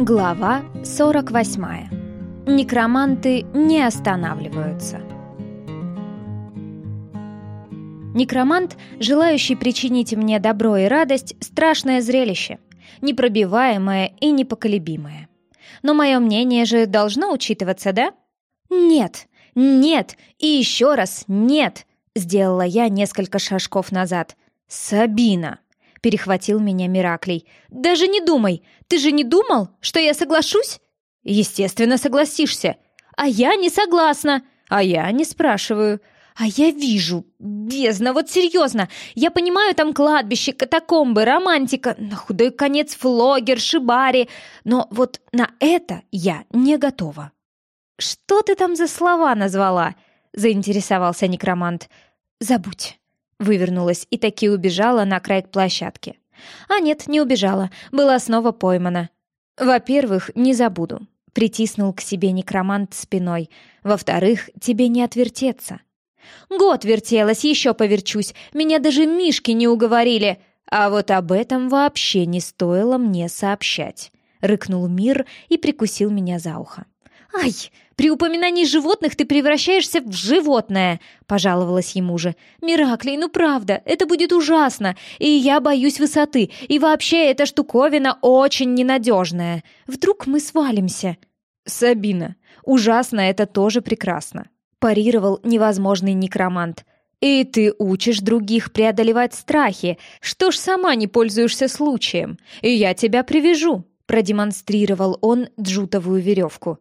Глава 48. Некроманты не останавливаются. Некромант, желающий причинить мне добро и радость, страшное зрелище, непробиваемое и непоколебимое. Но мое мнение же должно учитываться, да? Нет, нет и еще раз нет, сделала я несколько шажков назад. Сабина! — перехватил меня Мираклей. «Даже не думай! Ты же не думал, что я соглашусь?» «Естественно, согласишься. А я не согласна. А я не спрашиваю. А я вижу. Бездна, вот серьезно. Я понимаю, там кладбище, катакомбы, романтика, на худой конец флогер, шибари. Но вот на это я не готова». «Что ты там за слова назвала?» — заинтересовался некромант. «Забудь». Вывернулась и таки убежала на край площадки. А нет, не убежала, была снова поймана. Во-первых, не забуду. Притиснул к себе некромант спиной. Во-вторых, тебе не отвертеться. Год вертелась, еще поверчусь. Меня даже мишки не уговорили. А вот об этом вообще не стоило мне сообщать. Рыкнул мир и прикусил меня за ухо. «Ай, при упоминании животных ты превращаешься в животное!» — пожаловалась ему же. «Мираклей, ну правда, это будет ужасно, и я боюсь высоты, и вообще эта штуковина очень ненадежная. Вдруг мы свалимся?» «Сабина, ужасно это тоже прекрасно», — парировал невозможный некромант. «И ты учишь других преодолевать страхи. Что ж сама не пользуешься случаем? И я тебя привяжу», — продемонстрировал он джутовую веревку.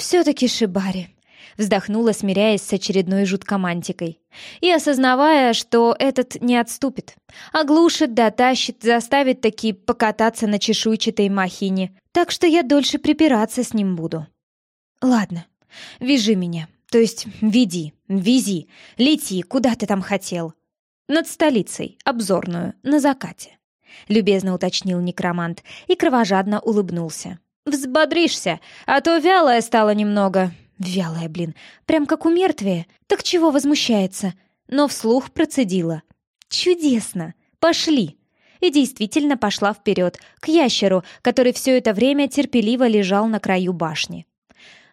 «Все-таки Шибари», — вздохнула, смиряясь с очередной жуткомантикой. И осознавая, что этот не отступит. Оглушит, дотащит, заставит таки покататься на чешуйчатой махине. Так что я дольше припираться с ним буду. «Ладно, вяжи меня. То есть веди, вези, лети, куда ты там хотел?» «Над столицей, обзорную, на закате», — любезно уточнил некромант и кровожадно улыбнулся. Взбодришься, а то вялая стала немного. Вялая, блин, прям как у мертвия. Так чего возмущается? Но вслух процедила. Чудесно! Пошли! И действительно пошла вперед, к ящеру, который все это время терпеливо лежал на краю башни.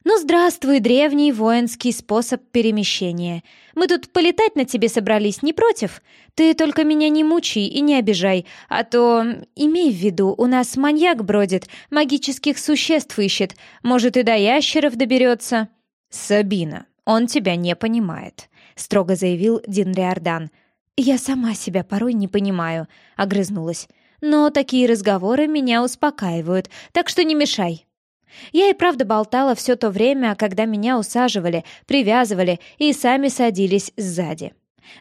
«Ну, здравствуй, древний воинский способ перемещения. Мы тут полетать на тебе собрались, не против? Ты только меня не мучай и не обижай, а то, имей в виду, у нас маньяк бродит, магических существ ищет, может, и до ящеров доберется». «Сабина, он тебя не понимает», — строго заявил Дин Риордан. «Я сама себя порой не понимаю», — огрызнулась. «Но такие разговоры меня успокаивают, так что не мешай, я и правда болтала все то время, когда меня усаживали, привязывали и сами садились сзади.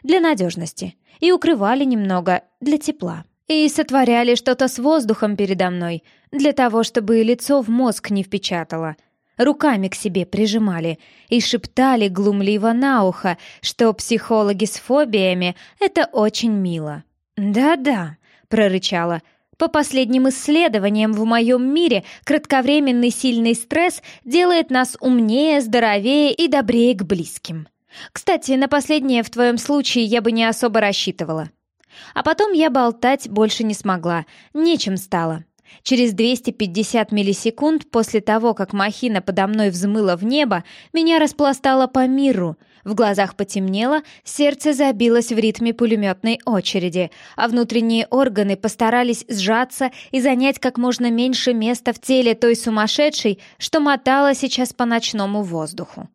Для надежности. И укрывали немного для тепла. И сотворяли что-то с воздухом передо мной, для того, чтобы лицо в мозг не впечатало. Руками к себе прижимали и шептали глумливо на ухо, что психологи с фобиями — это очень мило. «Да-да», — прорычала, — по последним исследованиям в моем мире, кратковременный сильный стресс делает нас умнее, здоровее и добрее к близким. Кстати, на последнее в твоем случае я бы не особо рассчитывала. А потом я болтать больше не смогла, нечем стало. Через 250 миллисекунд после того, как махина подо мной взмыла в небо, меня распластало по миру. В глазах потемнело, сердце забилось в ритме пулеметной очереди, а внутренние органы постарались сжаться и занять как можно меньше места в теле той сумасшедшей, что мотала сейчас по ночному воздуху.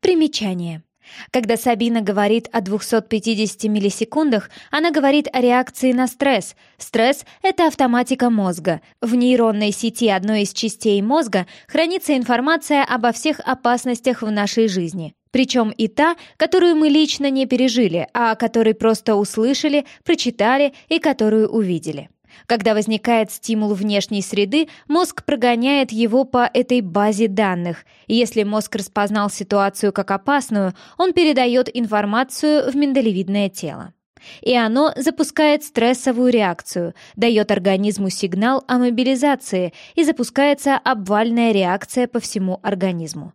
Примечание. Когда Сабина говорит о 250 миллисекундах, она говорит о реакции на стресс. Стресс — это автоматика мозга. В нейронной сети одной из частей мозга хранится информация обо всех опасностях в нашей жизни. Причем и та, которую мы лично не пережили, а о которой просто услышали, прочитали и которую увидели. Когда возникает стимул внешней среды, мозг прогоняет его по этой базе данных. Если мозг распознал ситуацию как опасную, он передает информацию в миндалевидное тело. И оно запускает стрессовую реакцию, дает организму сигнал о мобилизации и запускается обвальная реакция по всему организму.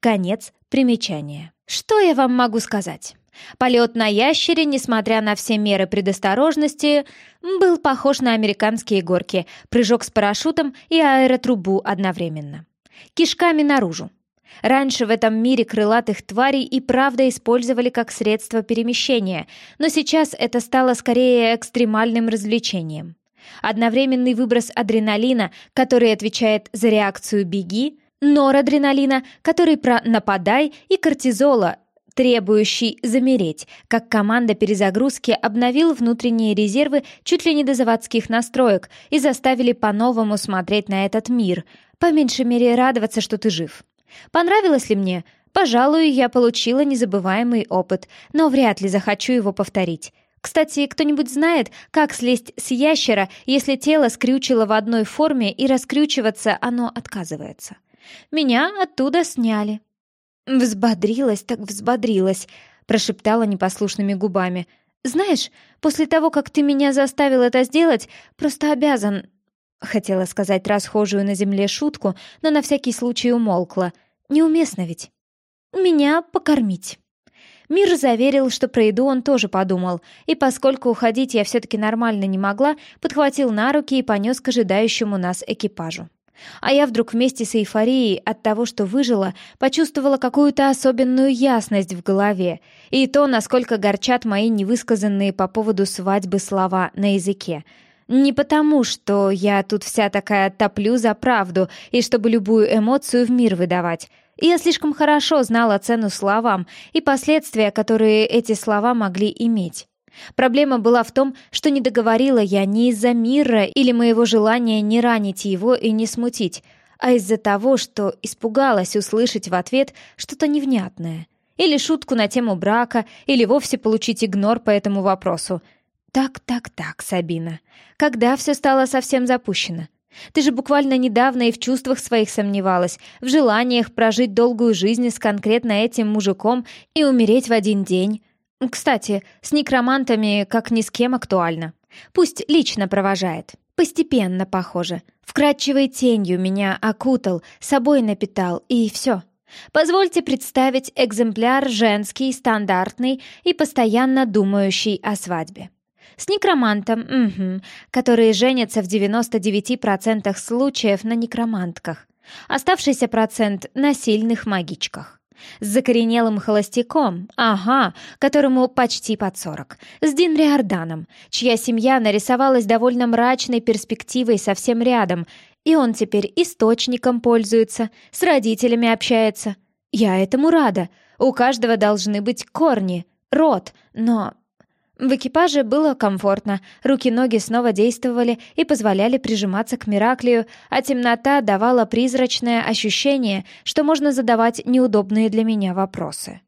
Конец примечания. Что я вам могу сказать? Полет на ящере, несмотря на все меры предосторожности, был похож на американские горки, прыжок с парашютом и аэротрубу одновременно. Кишками наружу. Раньше в этом мире крылатых тварей и правда использовали как средство перемещения, но сейчас это стало скорее экстремальным развлечением. Одновременный выброс адреналина, который отвечает за реакцию «беги», норадреналина, который про «нападай» и кортизола, требующий замереть, как команда перезагрузки обновил внутренние резервы чуть ли не до заводских настроек и заставили по-новому смотреть на этот мир, по меньшей мере радоваться, что ты жив. Понравилось ли мне? Пожалуй, я получила незабываемый опыт, но вряд ли захочу его повторить. Кстати, кто-нибудь знает, как слезть с ящера, если тело скрючило в одной форме и раскрючиваться оно отказывается? Меня оттуда сняли. «Взбодрилась так взбодрилась», — прошептала непослушными губами. «Знаешь, после того, как ты меня заставил это сделать, просто обязан...» Хотела сказать расхожую на земле шутку, но на всякий случай умолкла. «Неуместно ведь?» «Меня покормить». Мир заверил, что про еду он тоже подумал, и поскольку уходить я все-таки нормально не могла, подхватил на руки и понес к ожидающему нас экипажу. А я вдруг вместе с эйфорией от того, что выжила, почувствовала какую-то особенную ясность в голове и то, насколько горчат мои невысказанные по поводу свадьбы слова на языке. Не потому, что я тут вся такая топлю за правду и чтобы любую эмоцию в мир выдавать. Я слишком хорошо знала цену словам и последствия, которые эти слова могли иметь. Проблема была в том, что не договорила я не из-за мира или моего желания не ранить его и не смутить, а из-за того, что испугалась услышать в ответ что-то невнятное. Или шутку на тему брака, или вовсе получить игнор по этому вопросу. Так, так, так, Сабина. Когда все стало совсем запущено? Ты же буквально недавно и в чувствах своих сомневалась, в желаниях прожить долгую жизнь с конкретно этим мужиком и умереть в один день. Кстати, с некромантами как ни с кем актуально. Пусть лично провожает. Постепенно, похоже. Вкрадчивой тенью меня окутал, собой напитал, и все. Позвольте представить экземпляр женский, стандартный и постоянно думающий о свадьбе. С некромантом, угу, которые женятся в 99% случаев на некромантках. Оставшийся процент на сильных магичках. С закоренелым холостяком, ага, которому почти под сорок. С Дин Риорданом, чья семья нарисовалась довольно мрачной перспективой совсем рядом, и он теперь источником пользуется, с родителями общается. Я этому рада. У каждого должны быть корни, род, но в экипаже было комфортно, руки-ноги снова действовали и позволяли прижиматься к Мираклию, а темнота давала призрачное ощущение, что можно задавать неудобные для меня вопросы.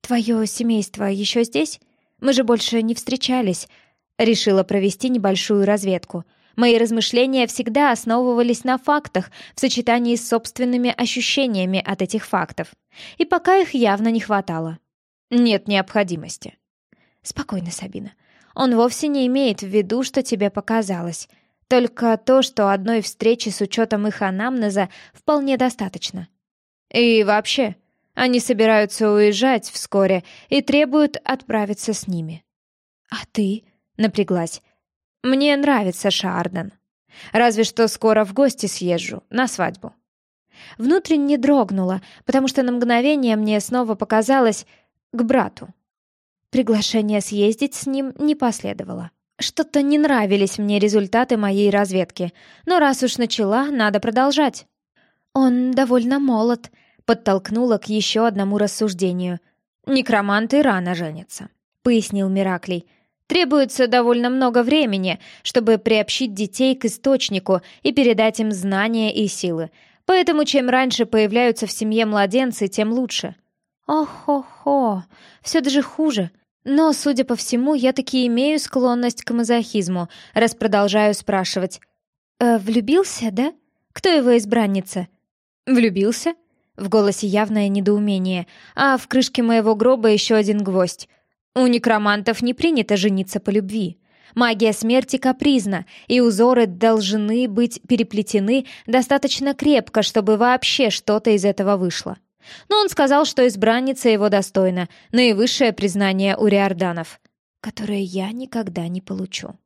«Твое семейство еще здесь? Мы же больше не встречались», — решила провести небольшую разведку. Мои размышления всегда основывались на фактах в сочетании с собственными ощущениями от этих фактов. И пока их явно не хватало. Нет необходимости. «Спокойно, Сабина. Он вовсе не имеет в виду, что тебе показалось. Только то, что одной встречи с учетом их анамнеза вполне достаточно. И вообще, они собираются уезжать вскоре и требуют отправиться с ними». «А ты?» — напряглась. «Мне нравится Шарден. Разве что скоро в гости съезжу, на свадьбу». Внутренне дрогнула, потому что на мгновение мне снова показалось к брату. Приглашение съездить с ним не последовало. Что-то не нравились мне результаты моей разведки, но раз уж начала, надо продолжать. Он довольно молод, подтолкнула к еще одному рассуждению. «Некроманты рано женятся», — пояснил Мираклий. «Требуется довольно много времени, чтобы приобщить детей к источнику и передать им знания и силы. Поэтому чем раньше появляются в семье младенцы, тем лучше». «Ох-хо-хо, все даже хуже», но, судя по всему, я таки имею склонность к мазохизму, раз продолжаю спрашивать. «Э, «Влюбился, да? Кто его избранница?» «Влюбился?» В голосе явное недоумение, а в крышке моего гроба еще один гвоздь. У некромантов не принято жениться по любви. Магия смерти капризна, и узоры должны быть переплетены достаточно крепко, чтобы вообще что-то из этого вышло. Но он сказал, что избранница его достойна, наивысшее признание у риорданов, которое я никогда не получу.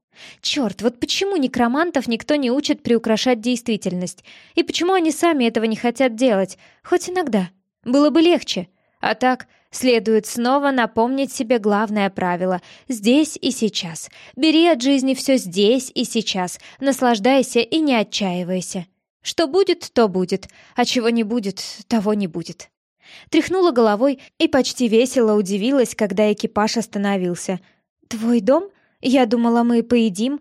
Черт, вот почему некромантов никто не учит приукрашать действительность? И почему они сами этого не хотят делать? Хоть иногда. Было бы легче. А так, следует снова напомнить себе главное правило — здесь и сейчас. Бери от жизни все здесь и сейчас. Наслаждайся и не отчаивайся. Что будет, то будет, а чего не будет, того не будет. Тряхнула головой и почти весело удивилась, когда экипаж остановился. «Твой дом?» «Я думала, мы поедим».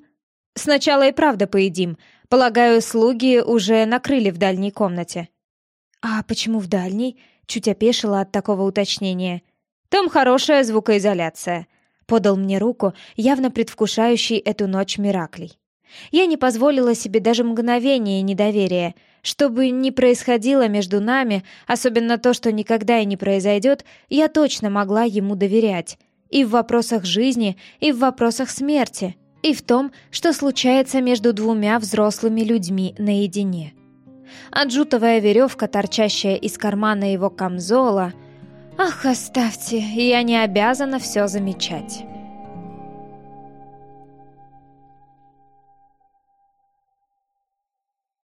«Сначала и правда поедим. Полагаю, слуги уже накрыли в дальней комнате». «А почему в дальней?» Чуть опешила от такого уточнения. «Там хорошая звукоизоляция», — подал мне руку, явно предвкушающий эту ночь Мираклей. Я не позволила себе даже мгновения недоверия. Что бы ни происходило между нами, особенно то, что никогда и не произойдет, я точно могла ему доверять. И в вопросах жизни, и в вопросах смерти, и в том, что случается между двумя взрослыми людьми наедине. Аджутовая веревка, торчащая из кармана его камзола... Ах, оставьте, я не обязана все замечать.